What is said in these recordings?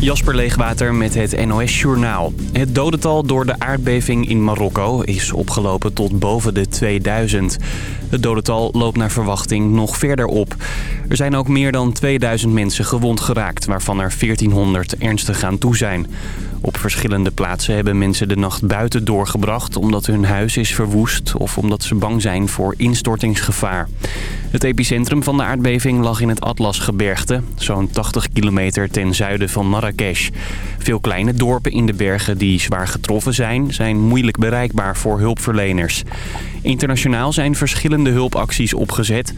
Jasper Leegwater met het NOS Journaal. Het dodental door de aardbeving in Marokko is opgelopen tot boven de 2000. Het dodental loopt naar verwachting nog verder op. Er zijn ook meer dan 2000 mensen gewond geraakt, waarvan er 1400 ernstig aan toe zijn. Op verschillende plaatsen hebben mensen de nacht buiten doorgebracht... omdat hun huis is verwoest of omdat ze bang zijn voor instortingsgevaar. Het epicentrum van de aardbeving lag in het Atlasgebergte... zo'n 80 kilometer ten zuiden van Marrakesh. Veel kleine dorpen in de bergen die zwaar getroffen zijn... zijn moeilijk bereikbaar voor hulpverleners. Internationaal zijn verschillende hulpacties opgezet.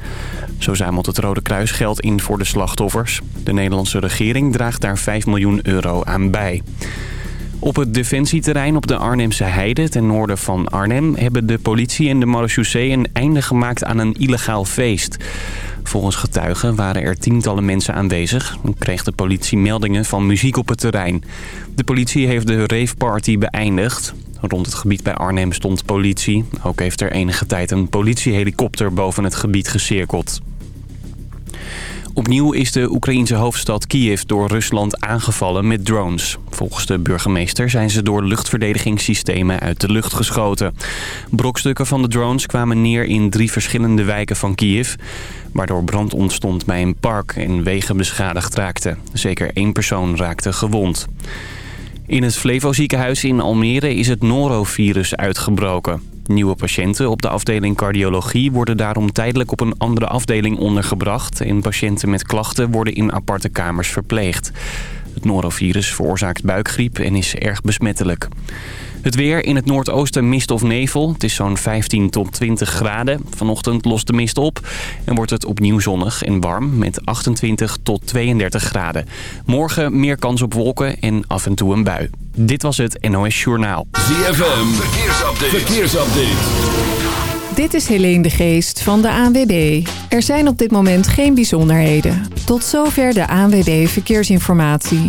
Zo zamelt het Rode Kruis geld in voor de slachtoffers. De Nederlandse regering draagt daar 5 miljoen euro aan bij. Op het defensieterrein op de Arnhemse Heide ten noorden van Arnhem... hebben de politie en de marechaussee een einde gemaakt aan een illegaal feest. Volgens getuigen waren er tientallen mensen aanwezig... en kreeg de politie meldingen van muziek op het terrein. De politie heeft de raveparty beëindigd. Rond het gebied bij Arnhem stond politie. Ook heeft er enige tijd een politiehelikopter boven het gebied gecirkeld. Opnieuw is de Oekraïense hoofdstad Kiev door Rusland aangevallen met drones. Volgens de burgemeester zijn ze door luchtverdedigingssystemen uit de lucht geschoten. Brokstukken van de drones kwamen neer in drie verschillende wijken van Kiev... waardoor brand ontstond bij een park en wegen beschadigd raakten. Zeker één persoon raakte gewond. In het Flevo ziekenhuis in Almere is het norovirus uitgebroken. Nieuwe patiënten op de afdeling cardiologie worden daarom tijdelijk op een andere afdeling ondergebracht... en patiënten met klachten worden in aparte kamers verpleegd. Het norovirus veroorzaakt buikgriep en is erg besmettelijk. Het weer in het noordoosten mist of nevel. Het is zo'n 15 tot 20 graden. Vanochtend lost de mist op en wordt het opnieuw zonnig en warm met 28 tot 32 graden. Morgen meer kans op wolken en af en toe een bui. Dit was het NOS Journaal. ZFM, verkeersupdate. verkeersupdate. Dit is Helene de Geest van de ANWB. Er zijn op dit moment geen bijzonderheden. Tot zover de ANWB Verkeersinformatie.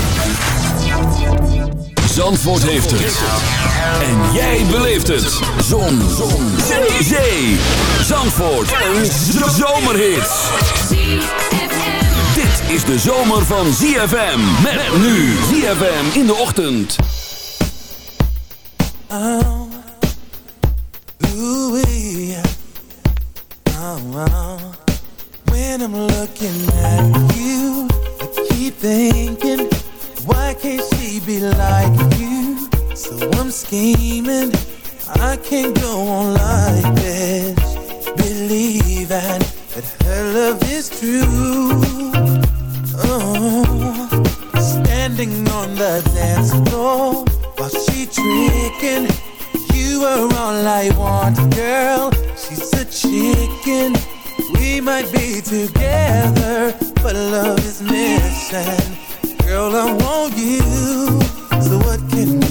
Zandvoort heeft het. En jij beleeft het. Zon. Zon. Zee. Zee. Zandvoort. Een zomerhit. Dit is de zomer van ZFM. Met nu ZFM in de ochtend. Oh. Ooh, yeah. oh, oh. When I'm looking at you, I keep thinking, why can't she be like you? So I'm scheming, I can't go on like this. Believing that her love is true. Oh, standing on the dance floor while she tricking. You are all I want, girl. She's a chicken. We might be together, but love is missing. Girl, I want you. So what can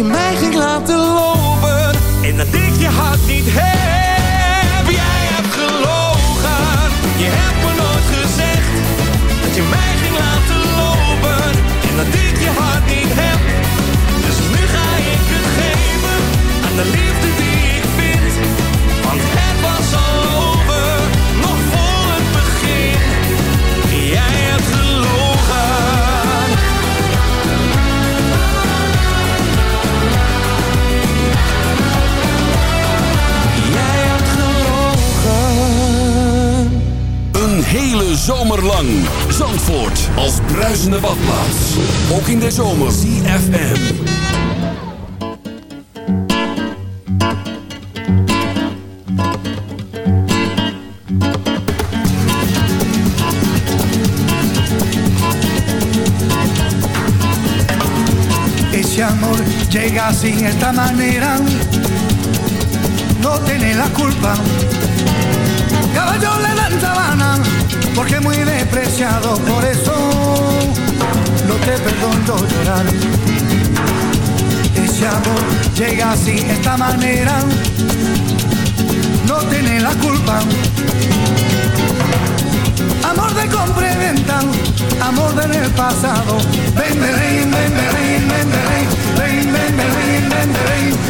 you might hele zomer lang. Zandvoort als bruisende badplaats. Ook in de zomer. CFM. Ese amor llega sin esta manera. No tiene la culpa. Caballo le dan sabana. porque muy despreciado, por eso no te perdono llorar. Ese amor llega así, esta manera, no tiene la culpa. Amor de compra amor del de pasado. Ven, ven, ven, ven, ven, ven, ven, ven, ven, ven, ven,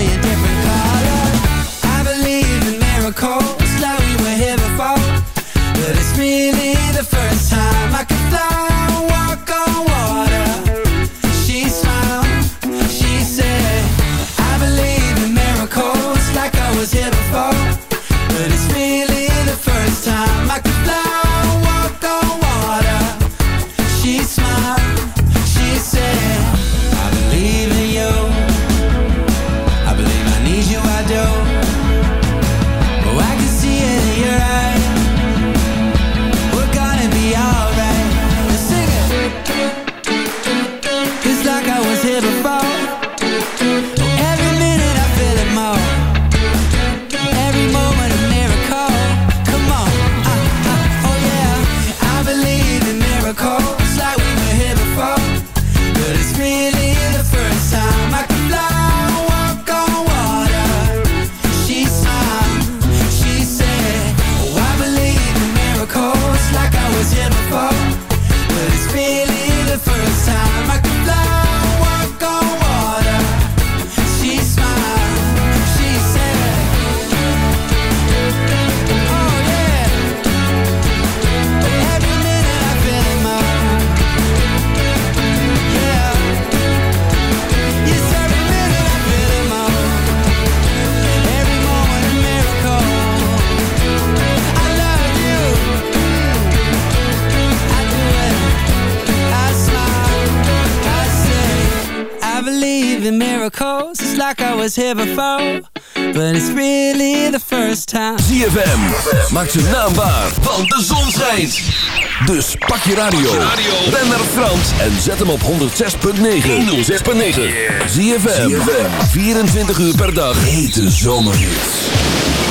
Zie but it's really the first time. ZFM, maak ze naambaar, want de zon schijnt. Dus pak je radio, ben naar Frans en zet hem op 106.9. 106.9. ZFM, 24 uur per dag, hete zomerhits.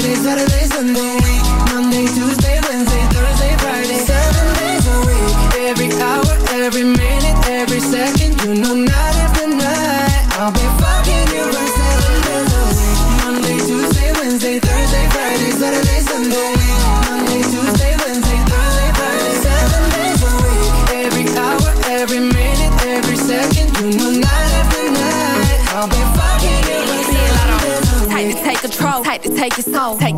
that is what it is and then take your soul. Take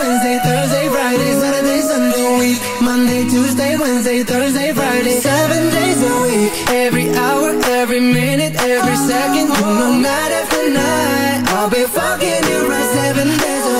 Wednesday, Thursday, Friday, Saturday, Sunday, week. Monday, Tuesday, Wednesday, Thursday, Friday, seven days a week. Every hour, every minute, every second, know, night after night, I'll be fucking you right seven days a week.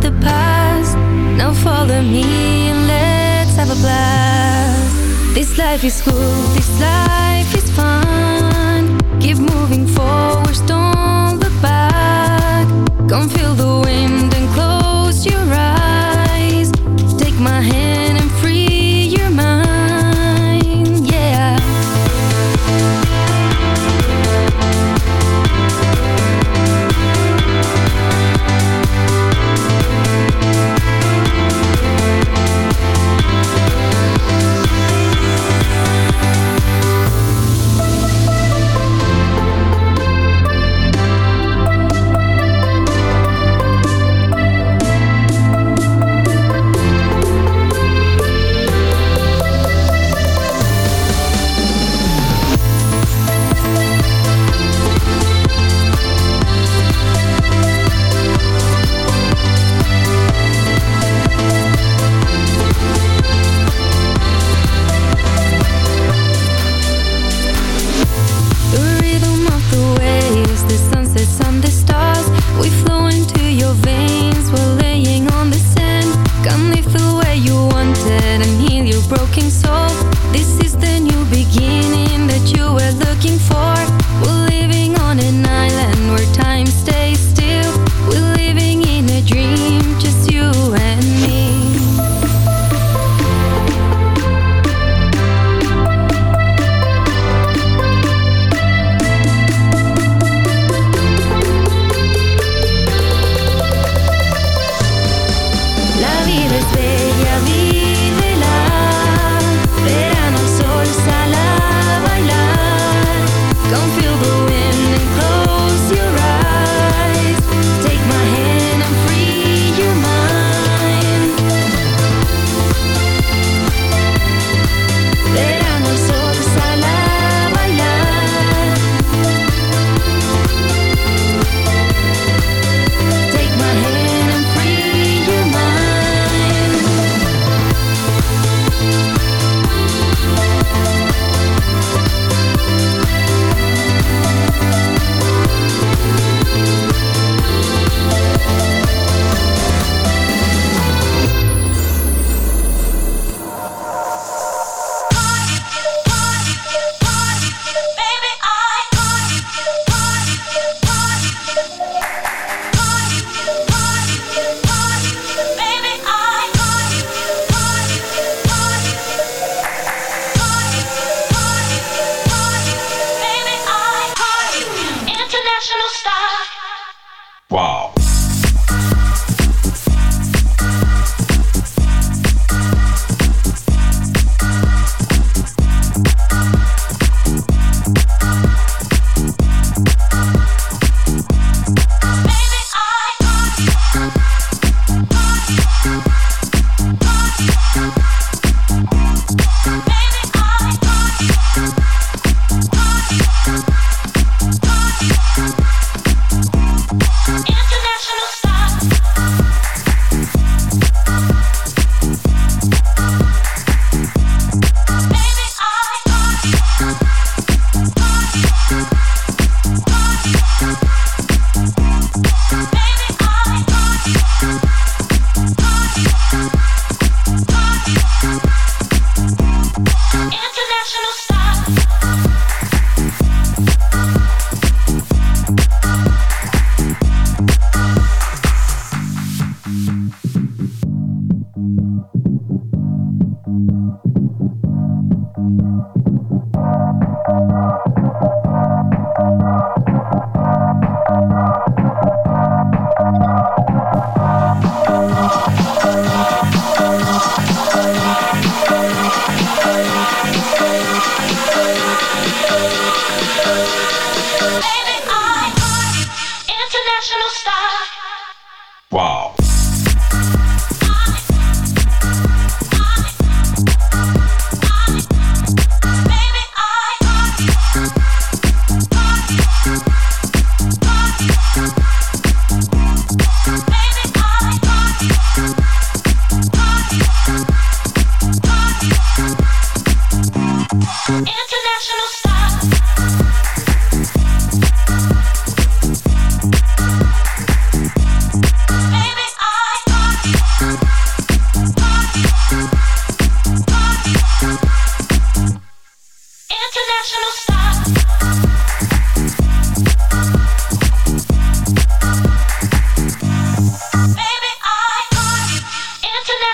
the past. Now follow me and let's have a blast. This life is cool, this life is fun.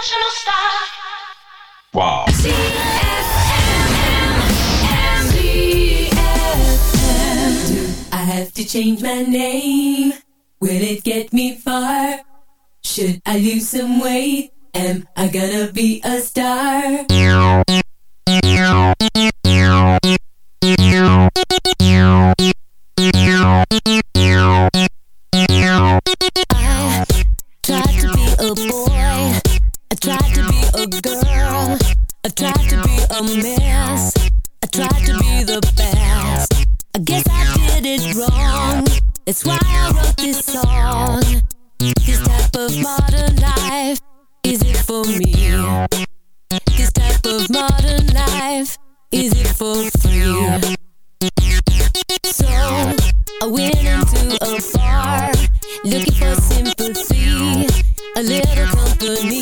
International style. Wow. I have to change my name. Will it get me far? Should I lose some weight? Am I gonna be a star? Mess. I tried to be the best. I guess I did it wrong. That's why I wrote this song. This type of modern life, is it for me? This type of modern life, is it for free? So I went into a bar looking for sympathy, a little company.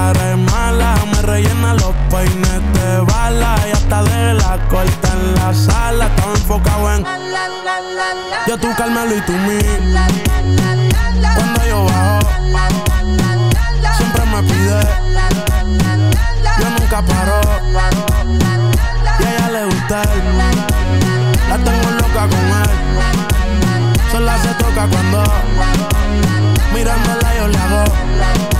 cara mala. Me rellena los peines de bala y hasta de la corta en la sala. Estaba enfocado en yo tú Carmelo y tú mí. Cuando yo bajo, siempre me pide. Yo nunca paro. Y a ella le gusta él. La tengo loca con él. Sola se toca cuando mirándola yo le hago.